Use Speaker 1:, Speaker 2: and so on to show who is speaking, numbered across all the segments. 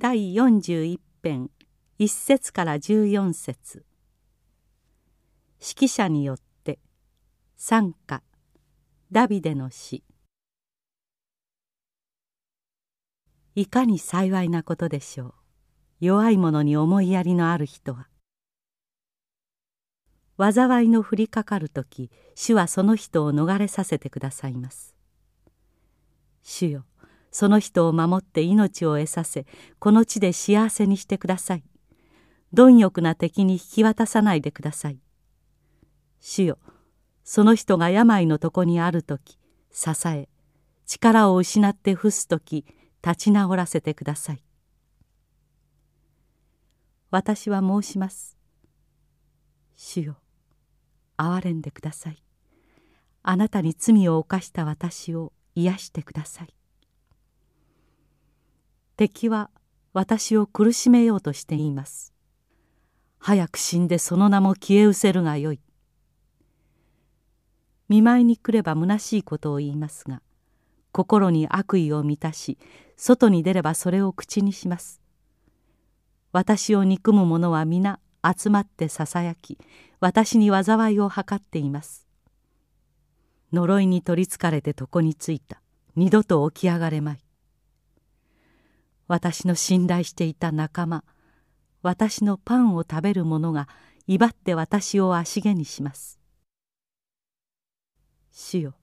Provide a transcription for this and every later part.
Speaker 1: 第41編1節から14節。指揮者によって賛歌ダビデの詩いかに幸いなことでしょう。弱い者に思いやりのある人は。災いの降りかかる時主はその人を逃れさせてくださいます。主よその人を守って命を得させこの地で幸せにしてください。貪欲な敵に引き渡さないでください。主よその人が病のとこにある時支え力を失って伏す時立ち直らせてください。私は申します。主よ憐れんでください。あなたに罪を犯した私を癒してください。敵は私を苦しめようとしています。早く死んでその名も消え失せるがよい。見舞いに来れば虚しいことを言いますが心に悪意を満たし外に出ればそれを口にします。私を憎む者は皆集まってささやき私に災いを図っています。呪いに取りつかれて床についた。二度と起き上がれまい。私の信頼していた仲間私のパンを食べる者が威張って私を足毛にします。主よ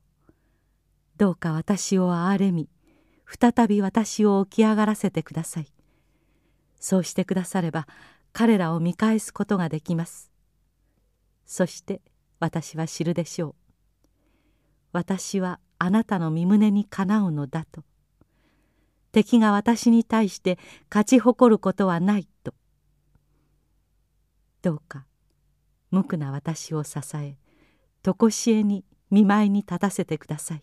Speaker 1: どうか私を憐れみ再び私を起き上がらせてください。そうしてくだされば彼らを見返すことができます。そして私は知るでしょう。私はあなたの身胸にかなうのだと。敵が私に対して勝ち誇ることはないと。どうか無垢な私を支え常しえに見舞いに立たせてください。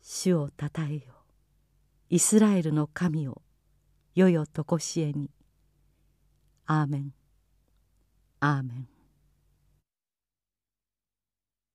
Speaker 1: 主をたたえよ。イスラエルの神をよよとこしえに。アーメン。アーメン。